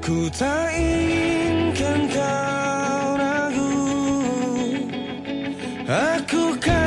Ku tak inginkan kau ragu. Aku kan